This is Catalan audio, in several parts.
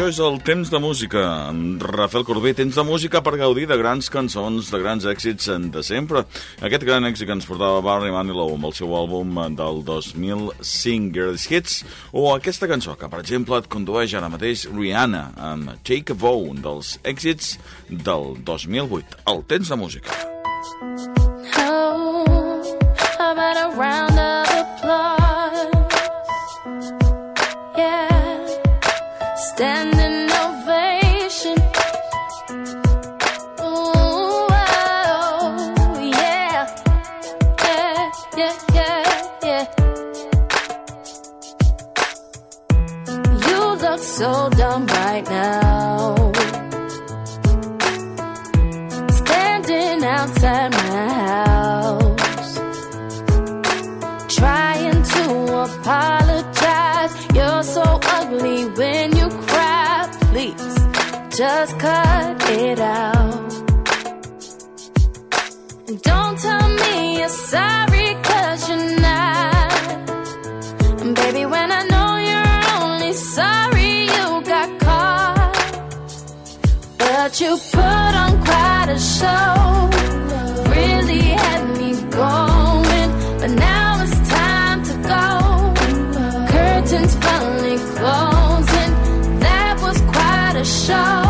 això és el temps de música. En Rafael Corbí, temps de música per gaudir de grans cançons, de grans èxits de sempre. Aquest gran èxit que ens portava Barry Manilow amb el seu àlbum del 2005, Girls Hits, o aquesta cançó que, per exemple, et condueix ara mateix Rihanna amb Take a Bow, un dels èxits del 2008. El temps de música. Oh, I'm at a round of applause. Yeah. standing ovation. Ooh, oh, yeah, yeah, yeah, yeah, yeah. You look so dumb right now. Standing outside my house. just cut it out. And don't tell me you're sorry, cause you're not. And baby, when I know you're only sorry you got caught, but you put on quite a show. show.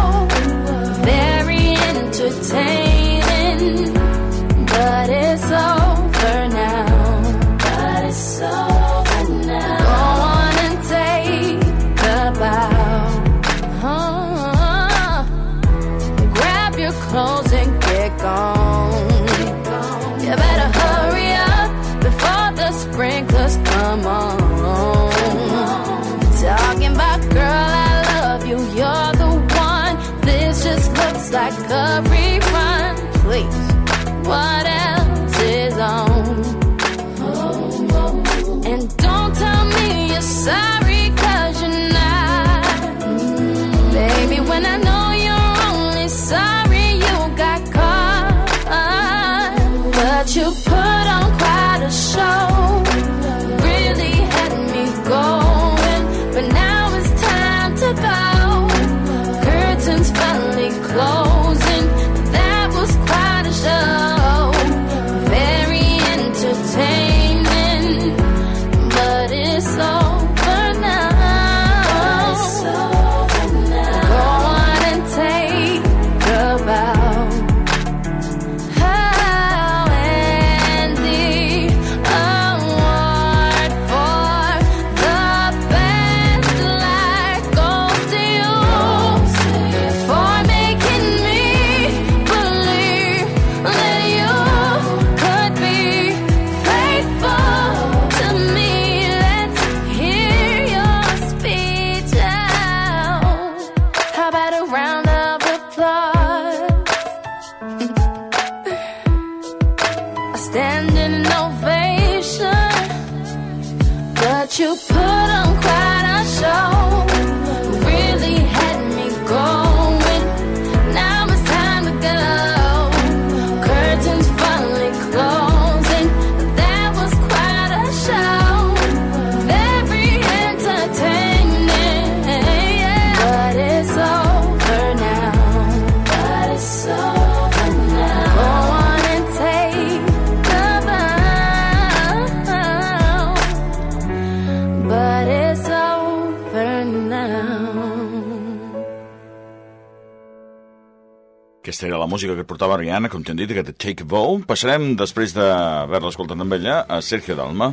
Aquesta era la música que portava Ariana, com t'hem dit, aquest Take Bow. Passarem, després d'haver-la escoltat amb ella, a Sergio Dalma.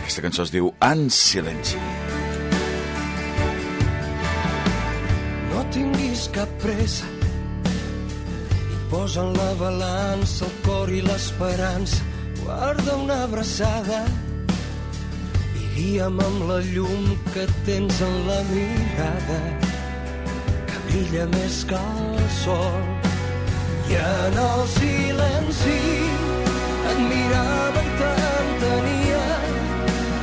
Aquesta cançó es diu En silenci. No tinguis cap pressa i posa en la balança el cor i l'esperança. Guarda una abraçada i guia'm amb la llum que tens en la mirada que brilla més que el sol. I en el silenci et mirava i t'entenia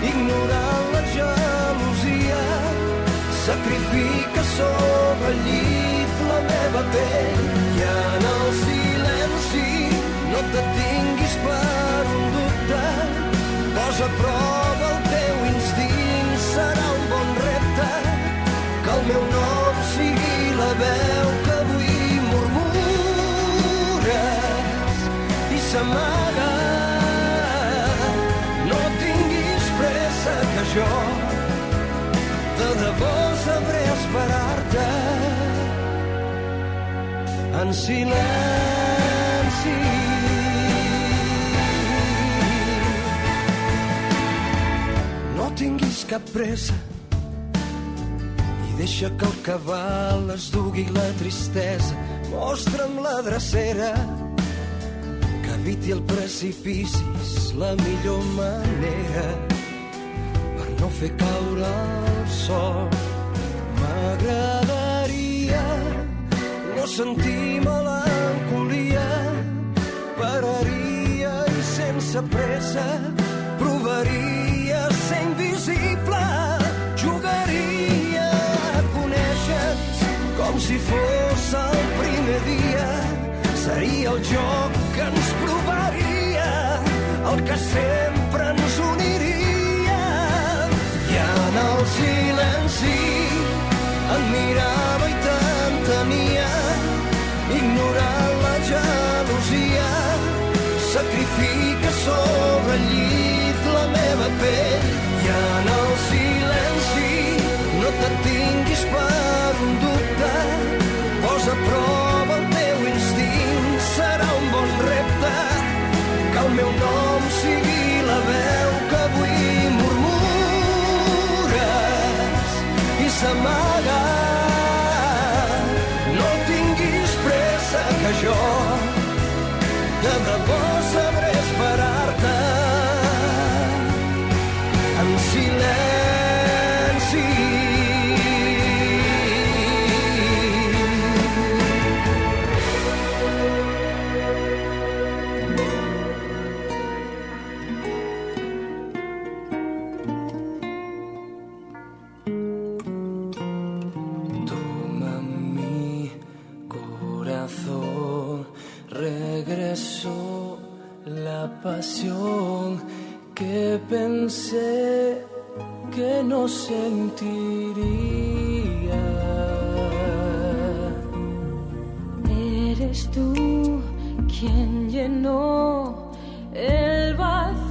ignorant la gelosia. Sacrifica sobre el llit la meva pell i en el silenci no te tinguis per un dubte. Posa prova s'amaga no tinguis pressa que jo de debò sabré esperar-te en silenci. No tinguis cap pressa i deixa que el cabal es dugui la tristesa. Mostra'm la drecera que eviti el precipici, és la millor manera per no fer caure el sol. M'agradaria no sentir melancolia, pararia i sense pressa provaria ser invisible, jugaria a conèixer-nos com si fos el primer dia. Seria el joc ens provaria, el que sempre ens uniria. I en el silenci em mirava i t'entenia, ignorant la gelosia. Sacrifica sobre el llit la meva pell i en el silenci no te tinguis per pensé que no sentiría. Eres tú quien llenó el vacío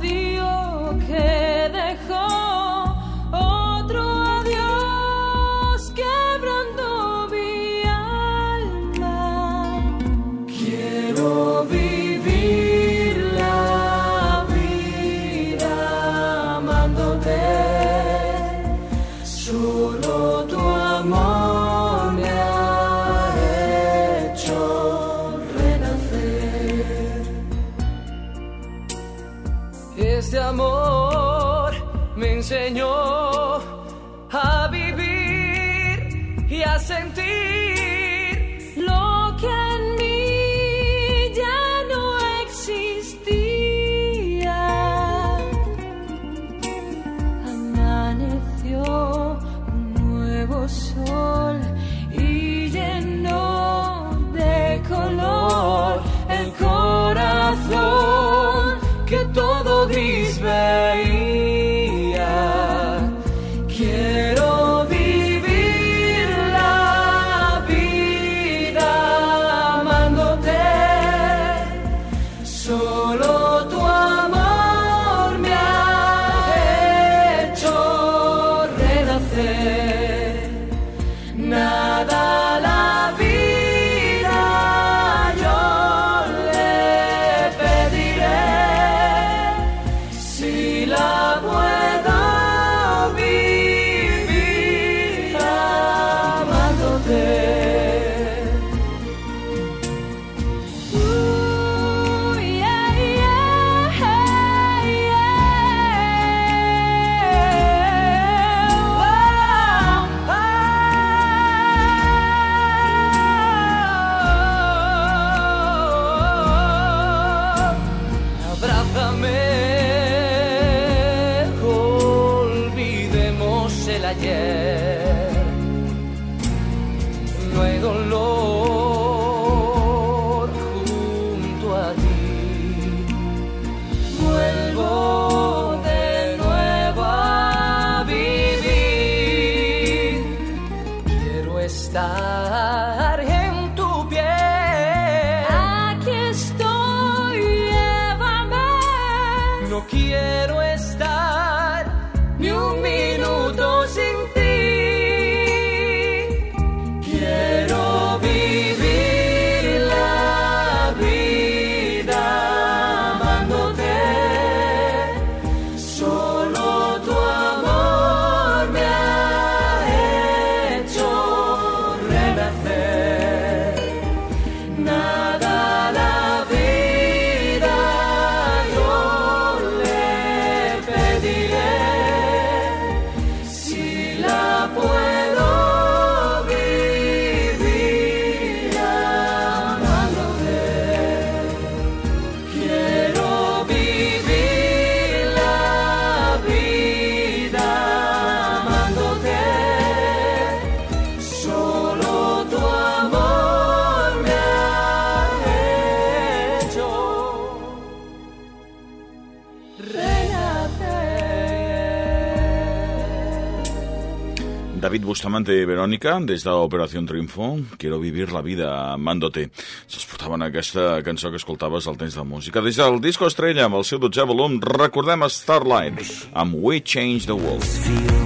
nació un nuevo sol. Samante Verònica, des de l'Operació Triunfo, Quiero vivir la vida amándote. Se'ls portaven aquesta cançó que escoltaves al temps de música. Des del disco estrella, amb el seu 12 volum, recordem Starlight, amb We Change the World. Feel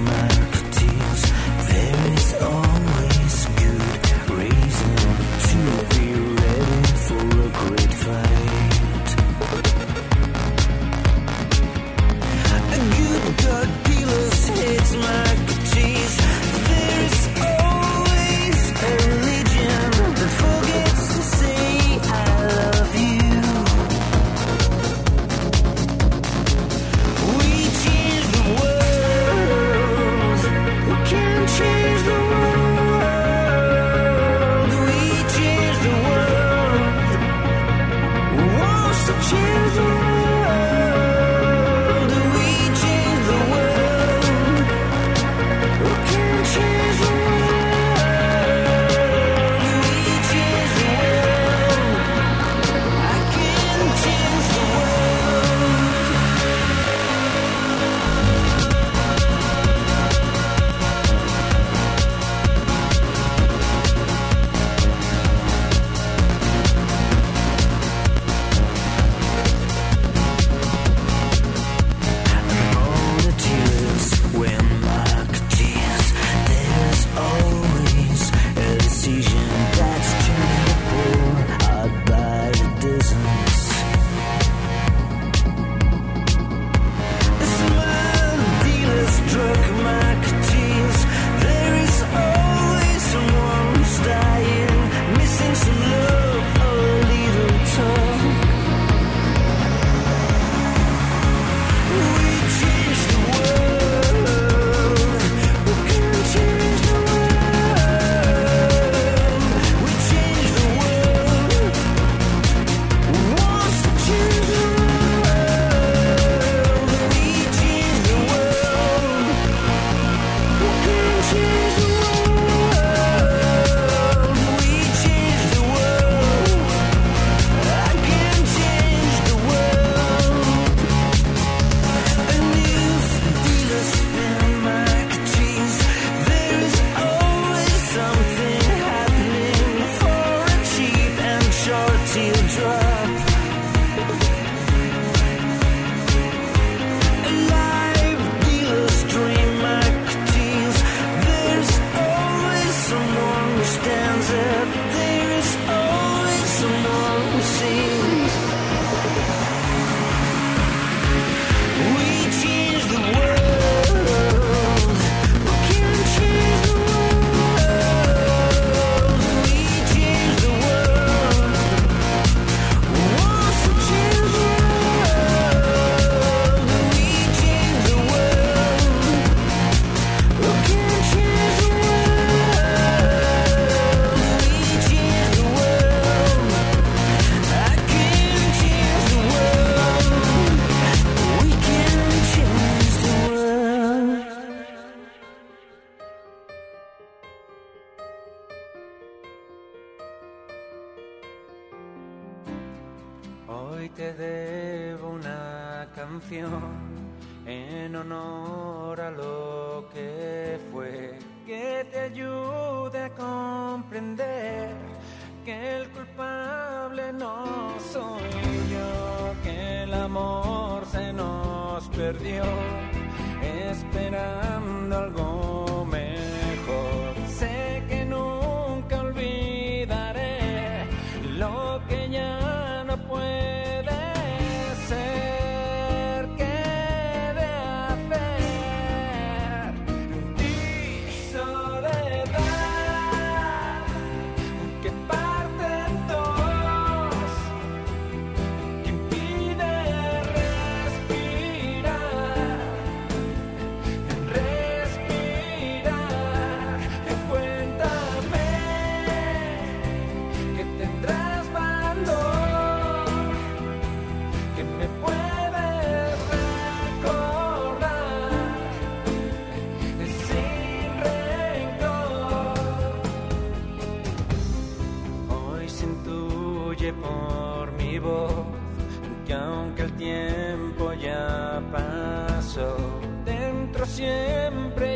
honor a lo que fue, que te ayude a comprender que el culpable no soy yo, que el amor se nos perdió esperando algo siempre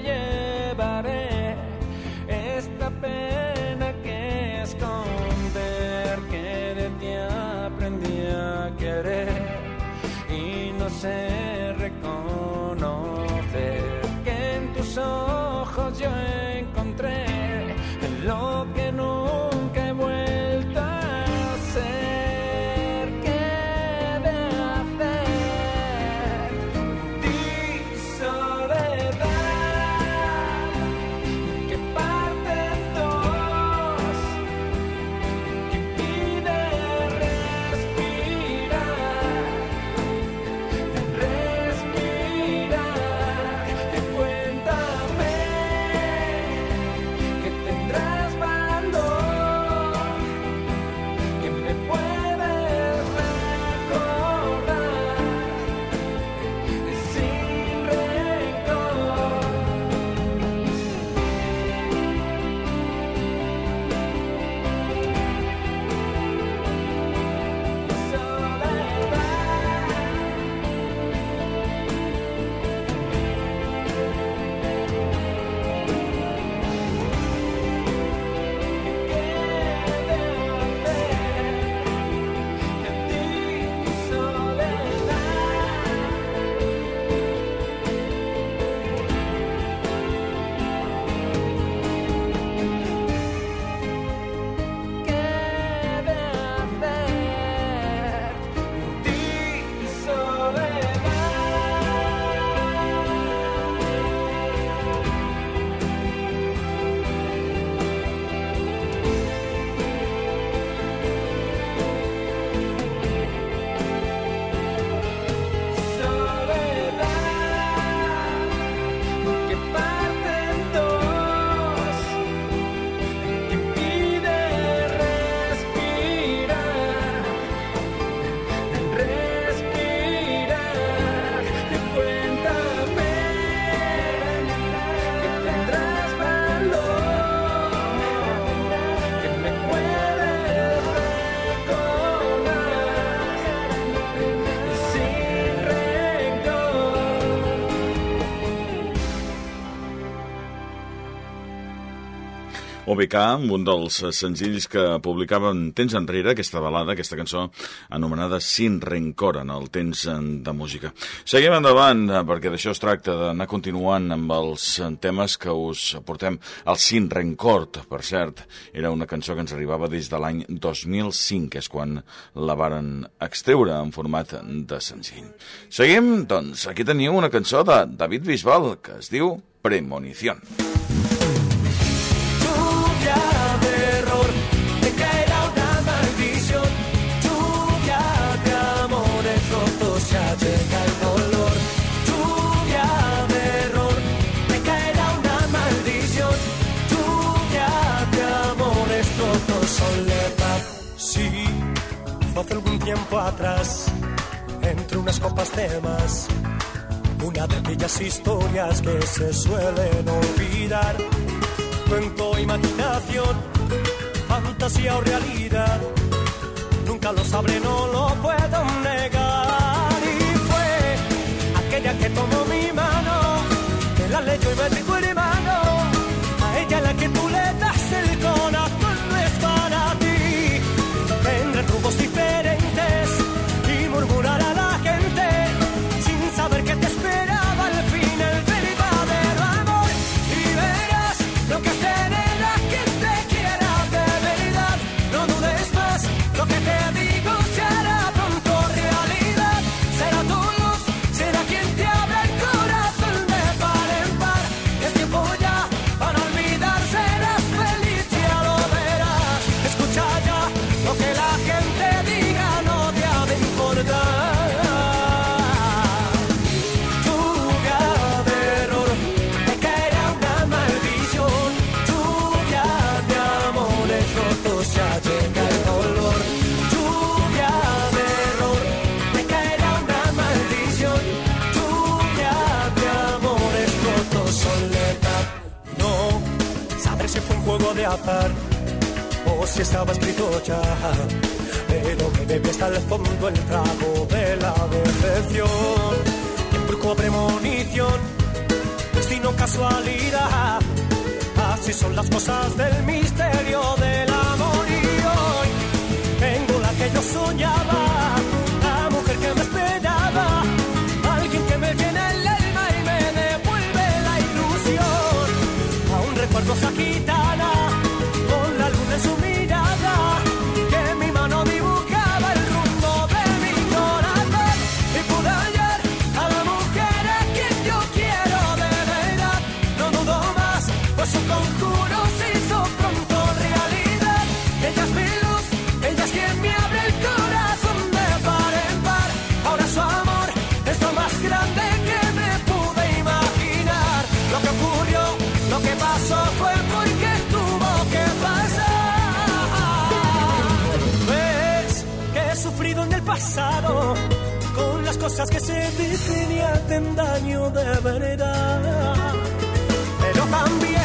OBK, un dels senzills que publicaven temps enrere, aquesta balada, aquesta cançó anomenada Sin Rencor, en el temps de música. Seguim endavant, eh, perquè d'això es tracta, d'anar continuant amb els temes que us portem. El Sin Rencor, per cert, era una cançó que ens arribava des de l'any 2005, que és quan la varen extreure en format de senzill. Seguim, doncs, aquí teniu una cançó de David Bisbal, que es diu Premonición. Lluvia unas copas de más. Una de aquellas historias que se suelen olvidar. Cuento, imaginación, fantasía o realidad. Nunca lo sabré, no lo puedo negar. Y fue aquella que tomó mi mano, que la leyó y me o si estaba escrito ya. Pero que bebe hasta el fondo el trago de la decepción. Embrujo premonición, destino casualidad. Así son las cosas del misterio del amor y hoy tengo la que yo soñaba. Fue porque tuvo que pasar. Ves que he sufrido en el pasado con las cosas que se dieron y daño de verdad. Pero también.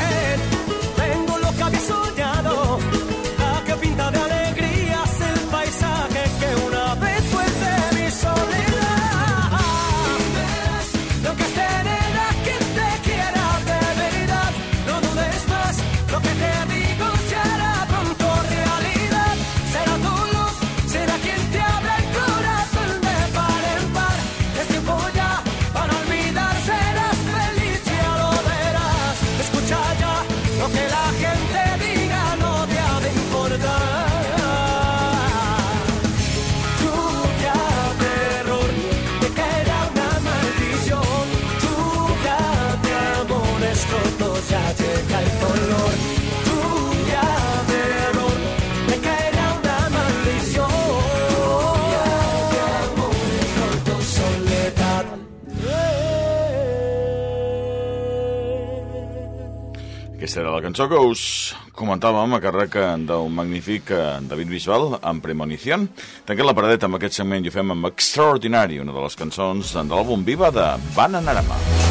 serà la cançó que us comentàvem a càrrec d'un magnífic eh, David Bisbal amb Premonición. Tanquem la paradeta amb aquest segment i ho fem amb Extraordinari, una de les cançons de l'àlbum Viva de Bananarama. Bananarama.